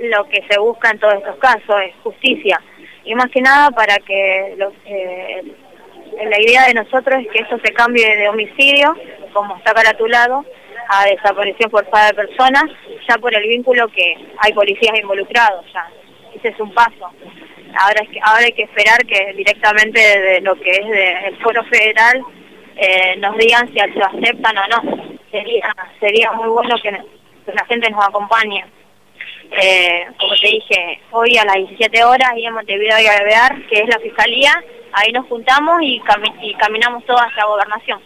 lo que se busca en todos estos casos, es justicia. Y más que nada para que los, eh, la idea de nosotros es que esto se cambie de homicidio, como está caratulado, a desaparición forzada de personas, ya por el vínculo que hay policías involucrados ya. Ese es un paso. Ahora, es que, ahora hay que esperar que directamente de lo que es del foro federal eh, nos digan si lo aceptan o no. Sería, sería muy bueno que, la gente nos acompañe. Eh, como te dije, hoy a las 17 horas y en Montevideo y Alvear, que es la fiscalía, ahí nos juntamos y, y caminamos todos hacia gobernación.